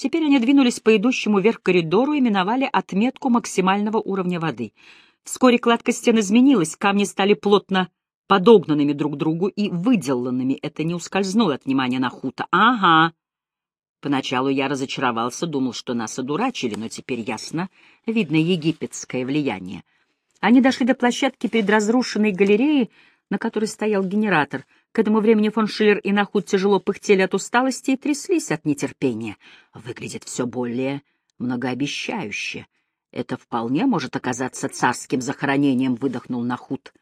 Теперь они двинулись по идущему вверх коридору и миновали отметку максимального уровня воды. Вскоре кладка стен изменилась, камни стали плотно подогнанными друг к другу и выделанными. Это не ускользнуло от внимания Нахута. «Ага». Поначалу я разочаровался, думал, что нас одурачили, но теперь ясно, видно египетское влияние. Они дошли до площадки перед разрушенной галереей, на которой стоял генератор. К этому времени фон Шиллер и Нахут тяжело пыхтели от усталости и тряслись от нетерпения. Выглядит все более многообещающе. Это вполне может оказаться царским захоронением, выдохнул Нахут.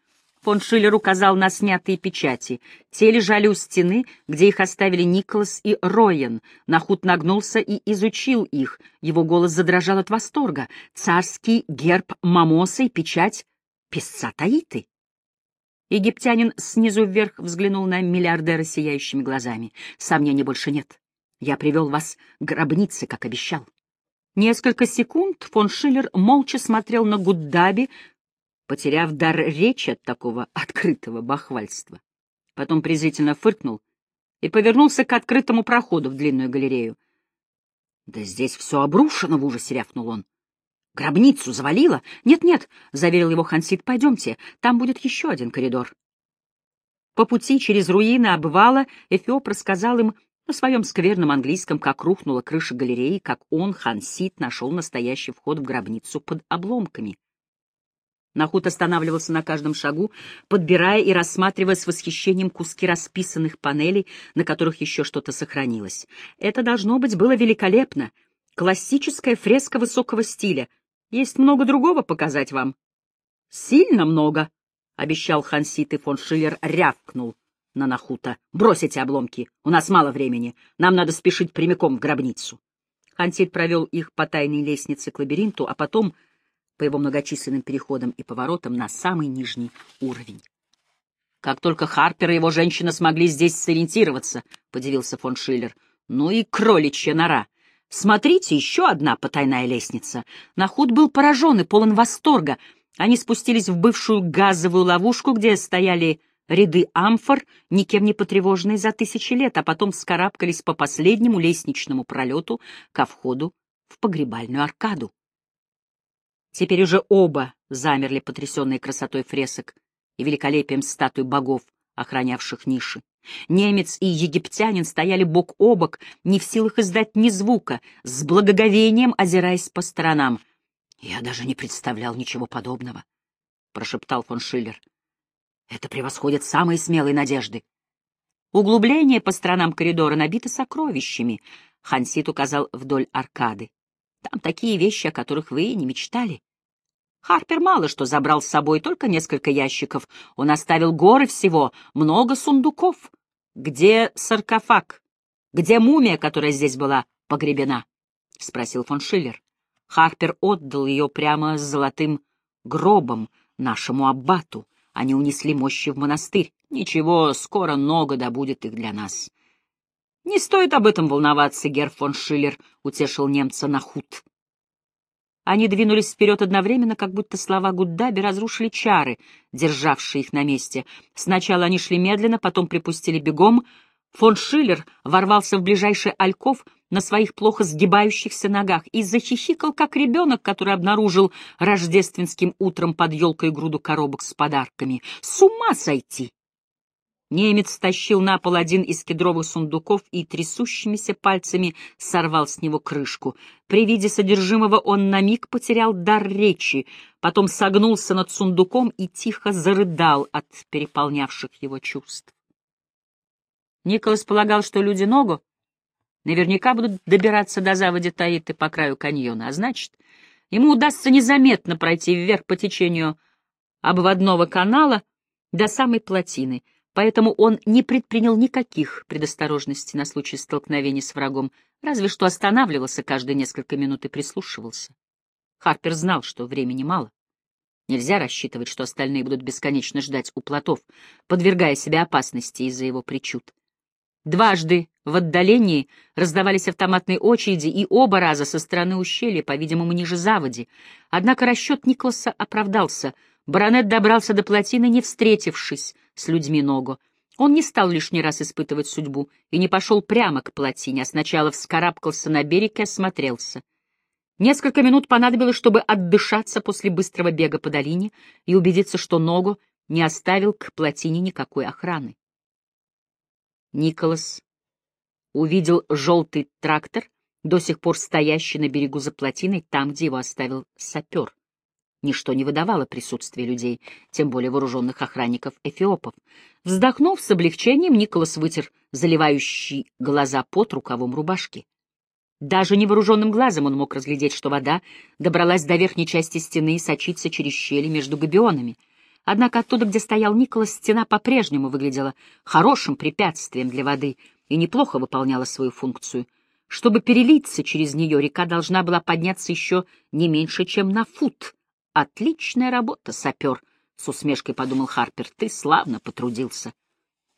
Фон Шиллер указал на снятые печати. Те лежали у стены, где их оставили Николас и Роен. Нахут нагнулся и изучил их. Его голос задрожал от восторга. Царский герб Мамоса и печать песца Таиты. Египтянин снизу вверх взглянул на миллиардера сияющими глазами. Сомнений больше нет. Я привел вас к гробнице, как обещал. Несколько секунд фон Шиллер молча смотрел на Гуддаби, потеряв дар речи от такого открытого бахвальства. Потом презрительно фыркнул и повернулся к открытому проходу в длинную галерею. — Да здесь все обрушено, — в ужасе рявкнул он. — Гробницу завалило? Нет-нет, — заверил его Хансит, — пойдемте, там будет еще один коридор. По пути через руины обвала Эфиоп рассказал им на своем скверном английском, как рухнула крыша галереи, как он, Хансит, нашел настоящий вход в гробницу под обломками. Нахут останавливался на каждом шагу, подбирая и рассматривая с восхищением куски расписанных панелей, на которых еще что-то сохранилось. Это, должно быть, было великолепно. Классическая фреска высокого стиля. Есть много другого показать вам. — Сильно много, — обещал Хансит, и фон Шиллер рявкнул на Нахута. — Бросите обломки, у нас мало времени, нам надо спешить прямиком в гробницу. Хансит провел их по тайной лестнице к лабиринту, а потом по его многочисленным переходам и поворотам на самый нижний уровень. Как только Харпер и его женщина смогли здесь сориентироваться, — подивился фон Шиллер. Ну и кроличья нора. Смотрите, еще одна потайная лестница. Нахуд был поражен и полон восторга. Они спустились в бывшую газовую ловушку, где стояли ряды амфор, никем не потревоженные за тысячи лет, а потом вскарабкались по последнему лестничному пролету ко входу в погребальную аркаду. Теперь уже оба замерли потрясенные красотой фресок и великолепием статуй богов, охранявших ниши. Немец и египтянин стояли бок о бок, не в силах издать ни звука, с благоговением озираясь по сторонам. — Я даже не представлял ничего подобного, — прошептал фон Шиллер. — Это превосходит самые смелые надежды. Углубление по сторонам коридора набито сокровищами, — Хансит указал вдоль аркады. Там такие вещи, о которых вы и не мечтали. Харпер мало что забрал с собой, только несколько ящиков. Он оставил горы всего, много сундуков. Где саркофаг? Где мумия, которая здесь была погребена? — спросил фон Шиллер. Харпер отдал ее прямо с золотым гробом нашему аббату. Они унесли мощи в монастырь. Ничего, скоро много добудет их для нас. — Не стоит об этом волноваться, Герр фон Шиллер, — утешил немца Нахут. Они двинулись вперед одновременно, как будто слова Гуддаби разрушили чары, державшие их на месте. Сначала они шли медленно, потом припустили бегом. Фон Шиллер ворвался в ближайший альков на своих плохо сгибающихся ногах и захихикал, как ребенок, который обнаружил рождественским утром под елкой груду коробок с подарками. «С ума сойти!» Немец стащил на пол один из кедровых сундуков и трясущимися пальцами сорвал с него крышку. При виде содержимого он на миг потерял дар речи, потом согнулся над сундуком и тихо зарыдал от переполнявших его чувств. Николас полагал, что люди ногу наверняка будут добираться до заводи Таиты по краю каньона, а значит, ему удастся незаметно пройти вверх по течению обводного канала до самой плотины — поэтому он не предпринял никаких предосторожностей на случай столкновения с врагом, разве что останавливался каждые несколько минут и прислушивался. Харпер знал, что времени мало. Нельзя рассчитывать, что остальные будут бесконечно ждать у плотов, подвергая себя опасности из-за его причуд. Дважды в отдалении раздавались автоматные очереди, и оба раза со стороны ущелья, по-видимому, ниже заводи. Однако расчет Николаса оправдался — Баронет добрался до плотины, не встретившись с людьми Ногу. Он не стал лишний раз испытывать судьбу и не пошел прямо к плотине, а сначала вскарабкался на берег и осмотрелся. Несколько минут понадобилось, чтобы отдышаться после быстрого бега по долине и убедиться, что ногу не оставил к плотине никакой охраны. Николас увидел желтый трактор, до сих пор стоящий на берегу за плотиной, там, где его оставил сапер. Ничто не выдавало присутствия людей, тем более вооруженных охранников-эфиопов. Вздохнув с облегчением, Николас вытер заливающий глаза под рукавом рубашки. Даже невооруженным глазом он мог разглядеть, что вода добралась до верхней части стены и сочится через щели между габионами. Однако оттуда, где стоял Николас, стена по-прежнему выглядела хорошим препятствием для воды и неплохо выполняла свою функцию. Чтобы перелиться через нее, река должна была подняться еще не меньше, чем на фут — Отличная работа, сапер, — с усмешкой подумал Харпер. Ты славно потрудился.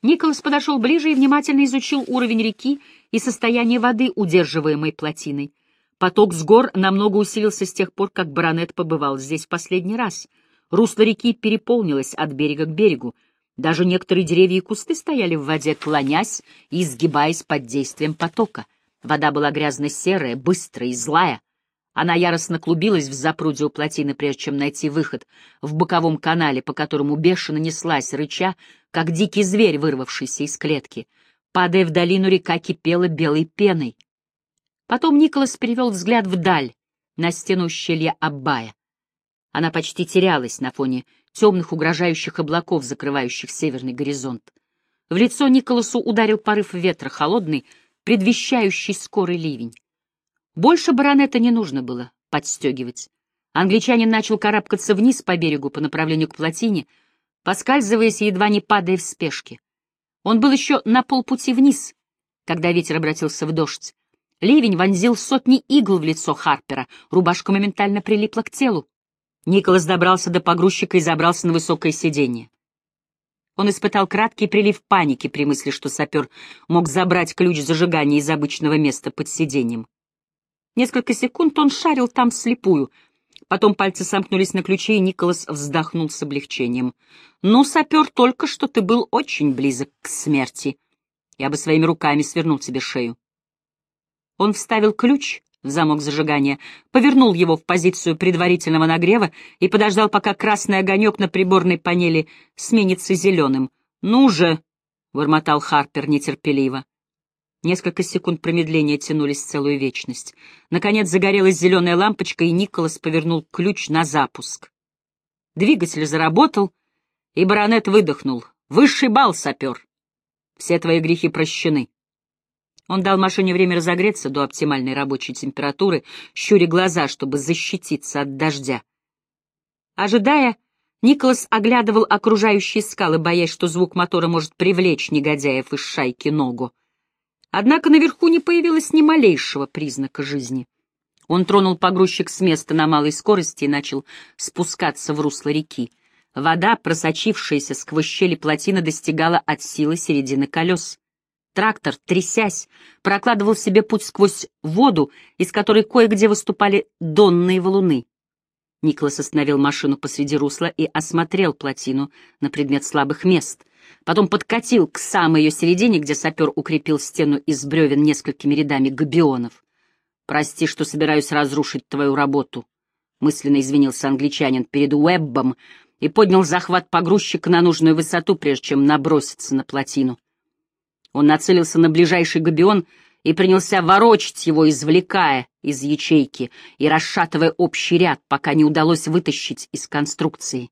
Николас подошел ближе и внимательно изучил уровень реки и состояние воды, удерживаемой плотиной. Поток с гор намного усилился с тех пор, как баронет побывал здесь в последний раз. Русло реки переполнилось от берега к берегу. Даже некоторые деревья и кусты стояли в воде, клонясь и изгибаясь под действием потока. Вода была грязно-серая, быстрая и злая. Она яростно клубилась в запруде у плотины, прежде чем найти выход в боковом канале, по которому бешено неслась, рыча, как дикий зверь, вырвавшийся из клетки. Падая в долину, река кипела белой пеной. Потом Николас перевел взгляд вдаль, на стену ущелья Аббая. Она почти терялась на фоне темных угрожающих облаков, закрывающих северный горизонт. В лицо Николасу ударил порыв ветра, холодный, предвещающий скорый ливень. Больше баронета не нужно было подстегивать. Англичанин начал карабкаться вниз по берегу по направлению к плотине, поскальзываясь и едва не падая в спешке. Он был еще на полпути вниз, когда ветер обратился в дождь. Ливень вонзил сотни игл в лицо Харпера, рубашка моментально прилипла к телу. Николас добрался до погрузчика и забрался на высокое сиденье. Он испытал краткий прилив паники при мысли, что сапер мог забрать ключ зажигания из обычного места под сиденьем. Несколько секунд он шарил там слепую. Потом пальцы сомкнулись на ключе, и Николас вздохнул с облегчением. «Ну, сапер, только что ты был очень близок к смерти. Я бы своими руками свернул тебе шею». Он вставил ключ в замок зажигания, повернул его в позицию предварительного нагрева и подождал, пока красный огонек на приборной панели сменится зеленым. «Ну же!» — бормотал Харпер нетерпеливо. Несколько секунд промедления тянулись целую вечность. Наконец загорелась зеленая лампочка, и Николас повернул ключ на запуск. Двигатель заработал, и баронет выдохнул. «Высший бал, сапер! Все твои грехи прощены». Он дал машине время разогреться до оптимальной рабочей температуры, щуря глаза, чтобы защититься от дождя. Ожидая, Николас оглядывал окружающие скалы, боясь, что звук мотора может привлечь негодяев из шайки ногу. Однако наверху не появилось ни малейшего признака жизни. Он тронул погрузчик с места на малой скорости и начал спускаться в русло реки. Вода, просочившаяся сквозь щели плотины, достигала от силы середины колес. Трактор, трясясь, прокладывал себе путь сквозь воду, из которой кое-где выступали донные валуны. Николас остановил машину посреди русла и осмотрел плотину на предмет слабых мест потом подкатил к самой ее середине, где сапер укрепил стену из бревен несколькими рядами габионов. «Прости, что собираюсь разрушить твою работу», — мысленно извинился англичанин перед Уэббом и поднял захват погрузчика на нужную высоту, прежде чем наброситься на плотину. Он нацелился на ближайший габион и принялся ворочать его, извлекая из ячейки и расшатывая общий ряд, пока не удалось вытащить из конструкции.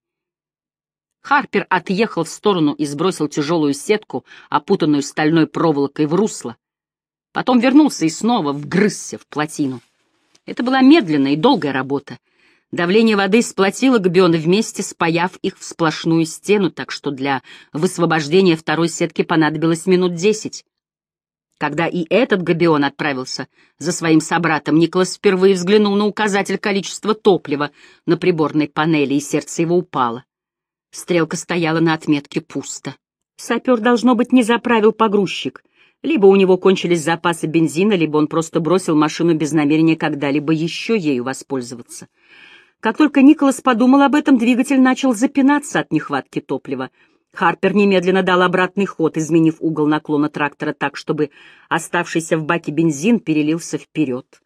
Харпер отъехал в сторону и сбросил тяжелую сетку, опутанную стальной проволокой, в русло. Потом вернулся и снова вгрызся в плотину. Это была медленная и долгая работа. Давление воды сплотило габионы вместе, спаяв их в сплошную стену, так что для высвобождения второй сетки понадобилось минут десять. Когда и этот габион отправился за своим собратом, Николас впервые взглянул на указатель количества топлива на приборной панели, и сердце его упало. Стрелка стояла на отметке пусто. Сапер, должно быть, не заправил погрузчик. Либо у него кончились запасы бензина, либо он просто бросил машину без намерения когда-либо еще ею воспользоваться. Как только Николас подумал об этом, двигатель начал запинаться от нехватки топлива. Харпер немедленно дал обратный ход, изменив угол наклона трактора так, чтобы оставшийся в баке бензин перелился вперед.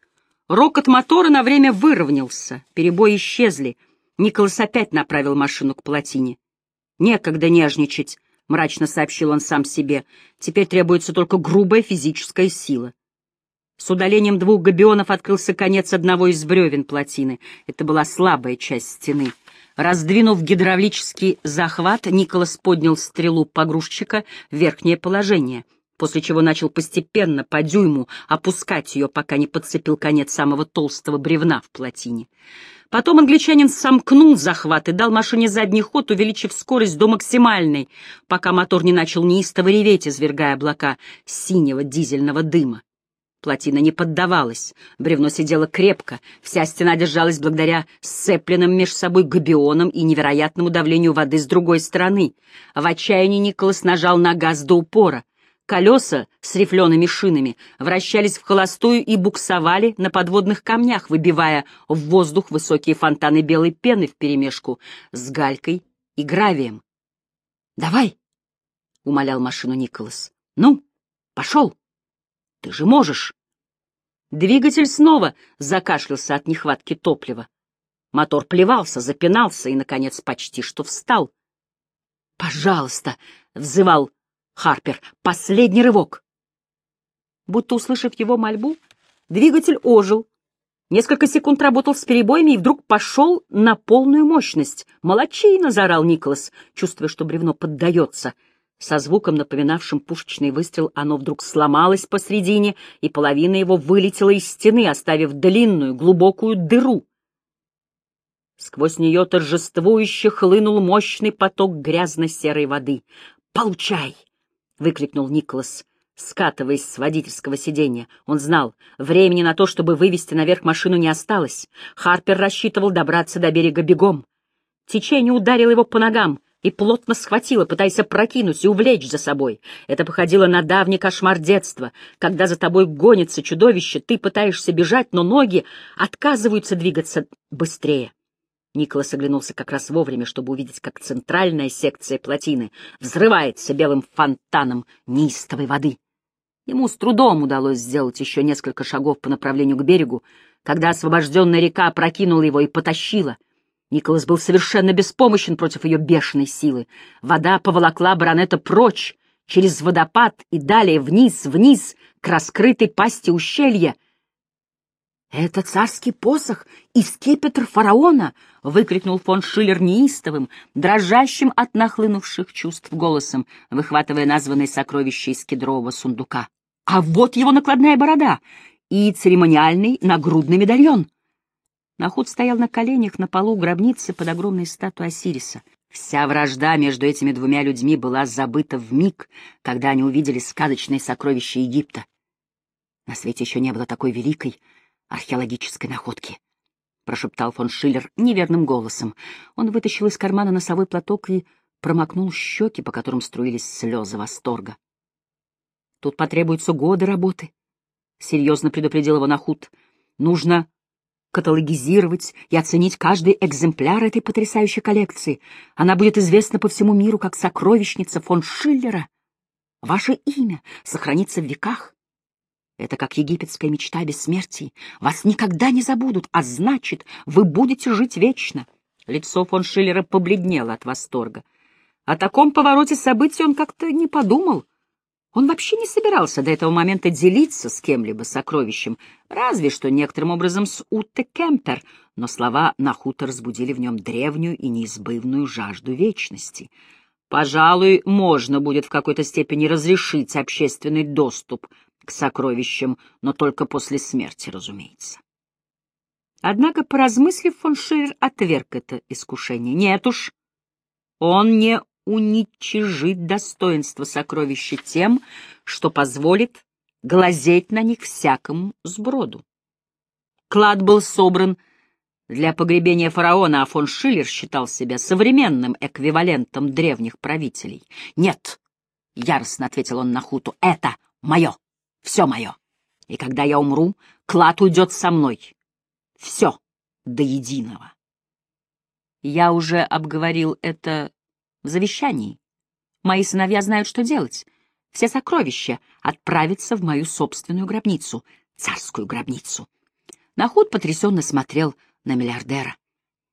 Рокот мотора на время выровнялся, перебои исчезли. Николас опять направил машину к плотине. «Некогда нежничать», — мрачно сообщил он сам себе. «Теперь требуется только грубая физическая сила». С удалением двух габионов открылся конец одного из бревен плотины. Это была слабая часть стены. Раздвинув гидравлический захват, Николас поднял стрелу погрузчика в верхнее положение, после чего начал постепенно, по дюйму, опускать ее, пока не подцепил конец самого толстого бревна в плотине. Потом англичанин сомкнул захват и дал машине задний ход, увеличив скорость до максимальной, пока мотор не начал неистово реветь, извергая облака синего дизельного дыма. Плотина не поддавалась, бревно сидело крепко, вся стена держалась благодаря сцепленным меж собой габионам и невероятному давлению воды с другой стороны. В отчаянии Николас нажал на газ до упора. Колеса с рифлеными шинами вращались в холостую и буксовали на подводных камнях, выбивая в воздух высокие фонтаны белой пены вперемешку с галькой и гравием. «Давай!» — умолял машину Николас. «Ну, пошел!» Ты же можешь. Двигатель снова закашлялся от нехватки топлива. Мотор плевался, запинался и, наконец, почти что встал. «Пожалуйста!» — взывал Харпер. «Последний рывок!» Будто услышав его мольбу, двигатель ожил. Несколько секунд работал с перебоями и вдруг пошел на полную мощность. «Молодчина!» — заорал Николас, чувствуя, что бревно поддается — со звуком, напоминавшим пушечный выстрел, оно вдруг сломалось посредине, и половина его вылетела из стены, оставив длинную, глубокую дыру. Сквозь нее торжествующе хлынул мощный поток грязно-серой воды. «Получай!» — выкрикнул Николас, скатываясь с водительского сиденья. Он знал, времени на то, чтобы вывести наверх машину, не осталось. Харпер рассчитывал добраться до берега бегом. Течение ударило его по ногам — и плотно схватила, пытаясь опрокинуть и увлечь за собой. Это походило на давний кошмар детства, когда за тобой гонится чудовище, ты пытаешься бежать, но ноги отказываются двигаться быстрее. Николас оглянулся как раз вовремя, чтобы увидеть, как центральная секция плотины взрывается белым фонтаном неистовой воды. Ему с трудом удалось сделать еще несколько шагов по направлению к берегу, когда освобожденная река опрокинула его и потащила — Николас был совершенно беспомощен против ее бешеной силы. Вода поволокла баронета прочь, через водопад и далее вниз, вниз, к раскрытой пасти ущелья. «Это царский посох и скипетр фараона!» — выкрикнул фон Шиллер неистовым, дрожащим от нахлынувших чувств голосом, выхватывая названное сокровище из кедрового сундука. «А вот его накладная борода и церемониальный нагрудный медальон!» Нахуд стоял на коленях на полу гробницы под огромной статуей Осириса. Вся вражда между этими двумя людьми была забыта в миг, когда они увидели сказочные сокровища Египта. На свете еще не было такой великой археологической находки. — прошептал фон Шиллер неверным голосом. Он вытащил из кармана носовой платок и промокнул щеки, по которым струились слезы восторга. «Тут потребуются годы работы», — серьезно предупредил его Нахут. «Нужно каталогизировать и оценить каждый экземпляр этой потрясающей коллекции. Она будет известна по всему миру как сокровищница фон Шиллера. Ваше имя сохранится в веках. Это как египетская мечта о бессмертии. Вас никогда не забудут, а значит, вы будете жить вечно. Лицо фон Шиллера побледнело от восторга. О таком повороте событий он как-то не подумал. Он вообще не собирался до этого момента делиться с кем-либо сокровищем, разве что некоторым образом с Утте Кемпер, но слова Нахута разбудили в нем древнюю и неизбывную жажду вечности. Пожалуй, можно будет в какой-то степени разрешить общественный доступ к сокровищам, но только после смерти, разумеется. Однако, поразмыслив, фон Шиллер отверг это искушение. Нет уж, он не уничижит достоинство сокровища тем, что позволит глазеть на них всякому сброду. Клад был собран для погребения фараона, а фон Шиллер считал себя современным эквивалентом древних правителей. «Нет», — яростно ответил он на хуту, — «это мое, все мое. И когда я умру, клад уйдет со мной. Все до единого». Я уже обговорил это в завещании. Мои сыновья знают, что делать. Все сокровища отправятся в мою собственную гробницу, царскую гробницу. Нахуд потрясенно смотрел на миллиардера.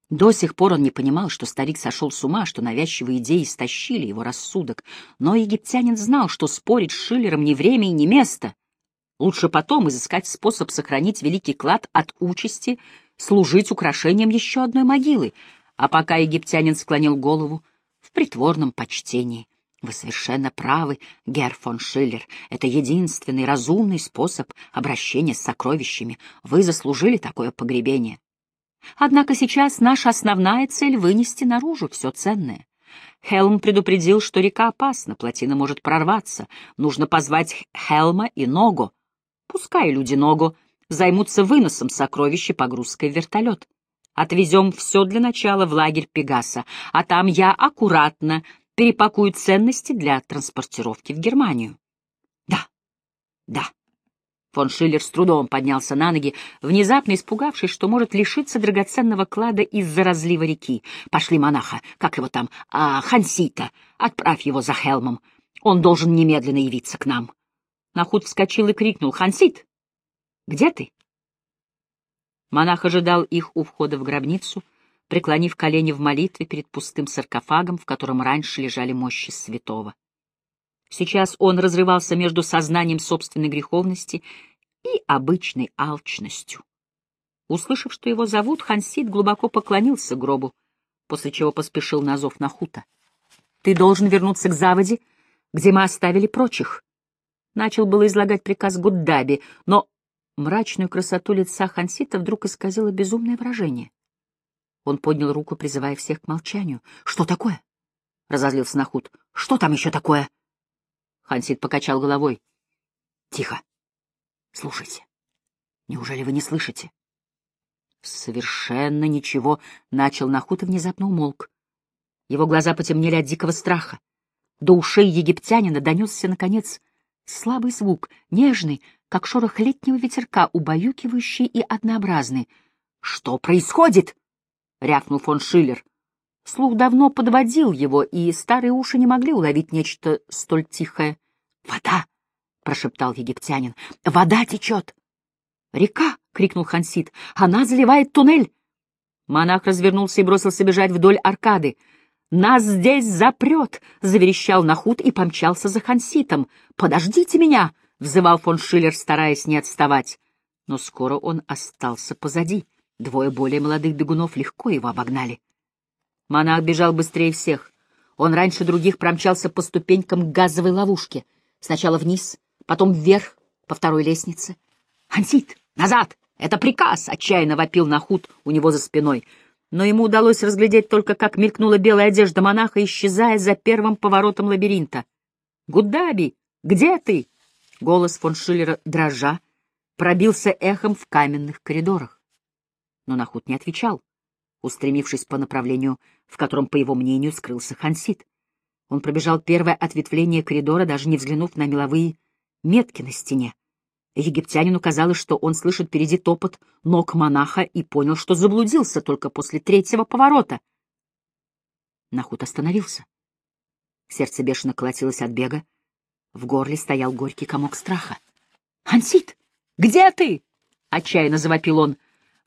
До сих пор он не понимал, что старик сошел с ума, что навязчивые идеи истощили его рассудок. Но египтянин знал, что спорить с Шиллером ни время и ни место. Лучше потом изыскать способ сохранить великий клад от участи, служить украшением еще одной могилы. А пока египтянин склонил голову в притворном почтении. Вы совершенно правы, Герр фон Шиллер. Это единственный разумный способ обращения с сокровищами. Вы заслужили такое погребение. Однако сейчас наша основная цель — вынести наружу все ценное. Хелм предупредил, что река опасна, плотина может прорваться. Нужно позвать Хелма и Ногу. Пускай люди Ногу займутся выносом сокровища погрузкой в вертолет. Отвезем все для начала в лагерь Пегаса, а там я аккуратно перепакую ценности для транспортировки в Германию. Да, да. Фон Шиллер с трудом поднялся на ноги, внезапно испугавшись, что может лишиться драгоценного клада из-за разлива реки. «Пошли, монаха, как его там, а, Хансита, отправь его за Хелмом. Он должен немедленно явиться к нам». Нахуд вскочил и крикнул «Хансит! Где ты?» Монах ожидал их у входа в гробницу, преклонив колени в молитве перед пустым саркофагом, в котором раньше лежали мощи святого. Сейчас он разрывался между сознанием собственной греховности и обычной алчностью. Услышав, что его зовут, Хансид глубоко поклонился гробу, после чего поспешил на зов Нахута. — Ты должен вернуться к заводе, где мы оставили прочих. Начал было излагать приказ Гуддаби, но мрачную красоту лица Хансита вдруг исказило безумное выражение. Он поднял руку, призывая всех к молчанию. — Что такое? — разозлился Нахут. — Что там еще такое? Хансит покачал головой. — Тихо. Слушайте. Неужели вы не слышите? Совершенно ничего, — начал Нахут и внезапно умолк. Его глаза потемнели от дикого страха. До ушей египтянина донесся, наконец, слабый звук, нежный, как шорох летнего ветерка, убаюкивающий и однообразный. — Что происходит? — рявкнул фон Шиллер. Слух давно подводил его, и старые уши не могли уловить нечто столь тихое. «Вода!» — прошептал египтянин. «Вода течет!» «Река!» — крикнул Хансит. «Она заливает туннель!» Монах развернулся и бросился бежать вдоль аркады. «Нас здесь запрет!» — заверещал Нахут и помчался за Ханситом. «Подождите меня!» — взывал фон Шиллер, стараясь не отставать. Но скоро он остался позади. Двое более молодых бегунов легко его обогнали. Монах бежал быстрее всех. Он раньше других промчался по ступенькам к газовой ловушке. Сначала вниз, потом вверх, по второй лестнице. «Ансит, назад! Это приказ!» — отчаянно вопил Нахут у него за спиной. Но ему удалось разглядеть только, как мелькнула белая одежда монаха, исчезая за первым поворотом лабиринта. «Гудаби, где ты?» Голос фон Шиллера, дрожа, пробился эхом в каменных коридорах. Но Нахут не отвечал устремившись по направлению, в котором, по его мнению, скрылся Хансит. Он пробежал первое ответвление коридора, даже не взглянув на меловые метки на стене. Египтянину казалось, что он слышит впереди топот ног монаха и понял, что заблудился только после третьего поворота. Нахут остановился. Сердце бешено колотилось от бега. В горле стоял горький комок страха. «Ансит, где ты?» — отчаянно завопил он.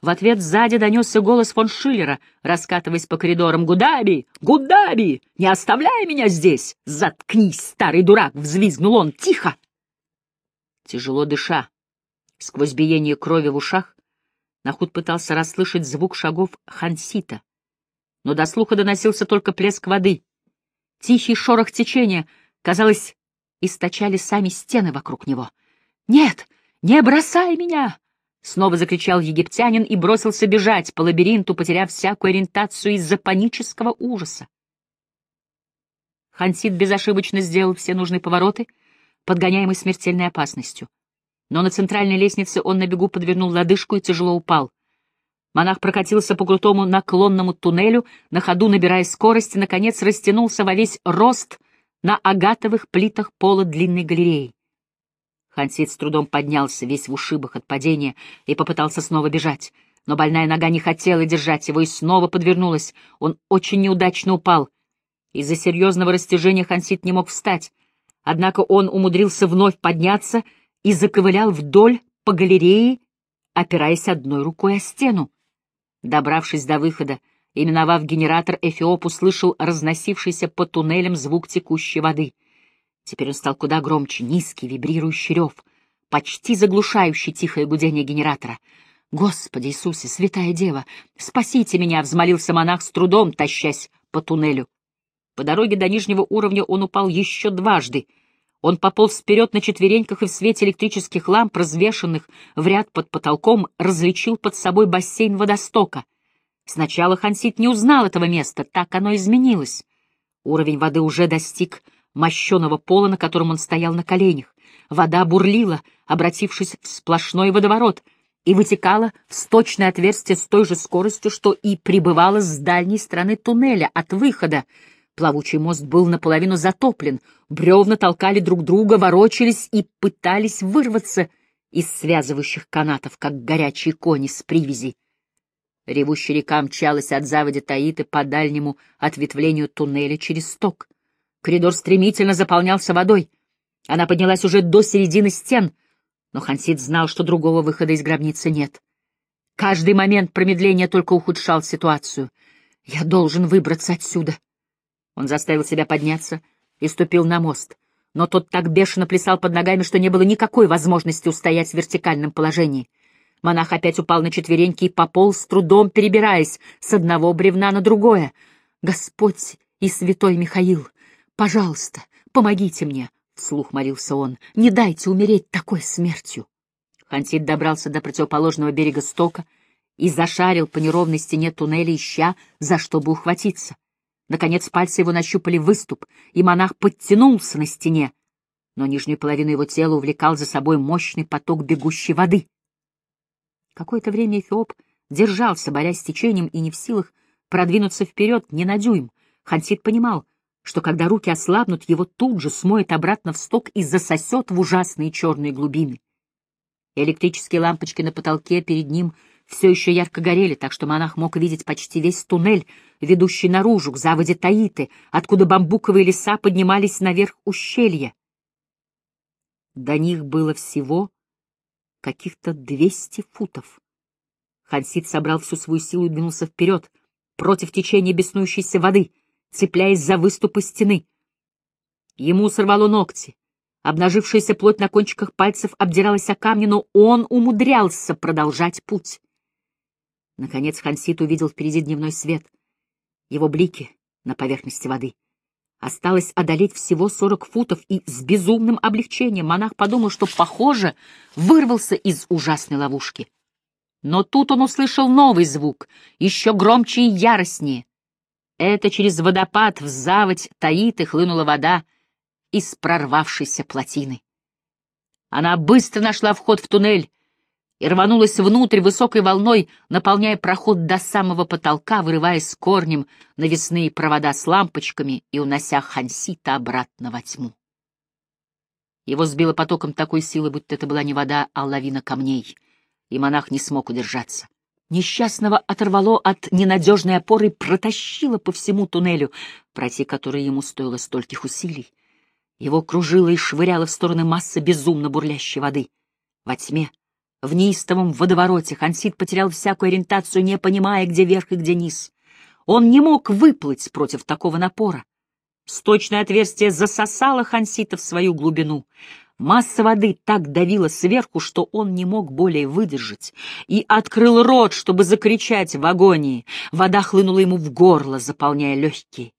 В ответ сзади донесся голос фон Шиллера, раскатываясь по коридорам. «Гудаби! Гудаби! Не оставляй меня здесь! Заткнись, старый дурак!» — взвизгнул он. «Тихо!» Тяжело дыша, сквозь биение крови в ушах, Нахуд пытался расслышать звук шагов Хансита. Но до слуха доносился только плеск воды. Тихий шорох течения, казалось, источали сами стены вокруг него. «Нет, не бросай меня!» Снова закричал египтянин и бросился бежать по лабиринту, потеряв всякую ориентацию из-за панического ужаса. Хансид безошибочно сделал все нужные повороты, подгоняемый смертельной опасностью. Но на центральной лестнице он на бегу подвернул лодыжку и тяжело упал. Монах прокатился по крутому наклонному туннелю, на ходу набирая скорость, и, наконец, растянулся во весь рост на агатовых плитах пола длинной галереи. Хансит с трудом поднялся, весь в ушибах от падения, и попытался снова бежать. Но больная нога не хотела держать его и снова подвернулась. Он очень неудачно упал. Из-за серьезного растяжения Хансит не мог встать, однако он умудрился вновь подняться и заковылял вдоль по галерее, опираясь одной рукой о стену. Добравшись до выхода и миновав генератор, Эфиоп услышал разносившийся по туннелям звук текущей воды. Теперь он стал куда громче, низкий, вибрирующий рев, почти заглушающий тихое гудение генератора. «Господи Иисусе, святая дева, спасите меня!» — взмолился монах с трудом, тащась по туннелю. По дороге до нижнего уровня он упал еще дважды. Он пополз вперед на четвереньках и в свете электрических ламп, развешанных в ряд под потолком, различил под собой бассейн водостока. Сначала Хансит не узнал этого места, так оно изменилось. Уровень воды уже достиг мощеного пола, на котором он стоял на коленях. Вода бурлила, обратившись в сплошной водоворот, и вытекала в сточное отверстие с той же скоростью, что и прибывала с дальней стороны туннеля, от выхода. Плавучий мост был наполовину затоплен, бревна толкали друг друга, ворочались и пытались вырваться из связывающих канатов, как горячие кони с привязей. Ревущая река мчалась от заводи Таиты по дальнему ответвлению туннеля через сток. Коридор стремительно заполнялся водой. Она поднялась уже до середины стен, но Хансид знал, что другого выхода из гробницы нет. Каждый момент промедления только ухудшал ситуацию. «Я должен выбраться отсюда». Он заставил себя подняться и ступил на мост, но тот так бешено плясал под ногами, что не было никакой возможности устоять в вертикальном положении. Монах опять упал на четвереньки и пополз, с трудом перебираясь с одного бревна на другое. «Господь и святой Михаил, пожалуйста, помогите мне!» — вслух молился он. «Не дайте умереть такой смертью!» Хантит добрался до противоположного берега стока и зашарил по неровной стене туннеля, ища, за что бы ухватиться. Наконец пальцы его нащупали выступ, и монах подтянулся на стене, но нижнюю половину его тела увлекал за собой мощный поток бегущей воды. Какое-то время Эфиоп держался, борясь с течением, и не в силах продвинуться вперед ни на дюйм. Хансит понимал, что когда руки ослабнут, его тут же смоет обратно в сток и засосет в ужасные черные глубины. Электрические лампочки на потолке перед ним все еще ярко горели, так что монах мог видеть почти весь туннель, ведущий наружу, к заводе Таиты, откуда бамбуковые леса поднимались наверх ущелья. До них было всего каких-то двести футов. Хансит собрал всю свою силу и двинулся вперед, против течения беснующейся воды, цепляясь за выступы стены. Ему сорвало ногти. Обнажившаяся плоть на кончиках пальцев обдиралась о камни, но он умудрялся продолжать путь. Наконец Хансит увидел впереди дневной свет, его блики на поверхности воды. Осталось одолеть всего сорок футов, и с безумным облегчением монах подумал, что, похоже, вырвался из ужасной ловушки. Но тут он услышал новый звук, еще громче и яростнее. Это через водопад в заводь Таиты хлынула вода из прорвавшейся плотины. Она быстро нашла вход в туннель, и рванулась внутрь высокой волной, наполняя проход до самого потолка, вырываясь с корнем навесные провода с лампочками и унося Хансита обратно во тьму. Его сбило потоком такой силы, будто это была не вода, а лавина камней, и монах не смог удержаться. Несчастного оторвало от ненадежной опоры и протащило по всему туннелю, пройти который ему стоило стольких усилий. Его кружило и швыряло в стороны масса безумно бурлящей воды. Во тьме в неистовом водовороте Хансит потерял всякую ориентацию, не понимая, где верх и где низ. Он не мог выплыть против такого напора. Сточное отверстие засосало Хансита в свою глубину. Масса воды так давила сверху, что он не мог более выдержать, и открыл рот, чтобы закричать в агонии. Вода хлынула ему в горло, заполняя легкие.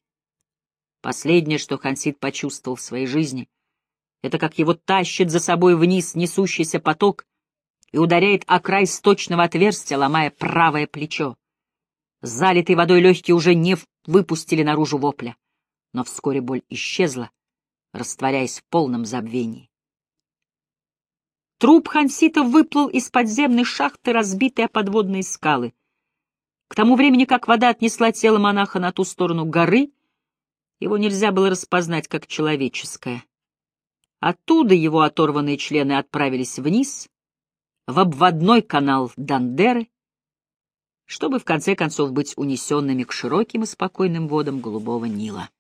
Последнее, что Хансит почувствовал в своей жизни, это как его тащит за собой вниз несущийся поток, и ударяет о край сточного отверстия, ломая правое плечо. Залитые водой легкие уже не выпустили наружу вопля, но вскоре боль исчезла, растворяясь в полном забвении. Труп Хансита выплыл из подземной шахты, разбитой о подводные скалы. К тому времени, как вода отнесла тело монаха на ту сторону горы, его нельзя было распознать как человеческое. Оттуда его оторванные члены отправились вниз, в обводной канал Дандеры, чтобы в конце концов быть унесенными к широким и спокойным водам Голубого Нила.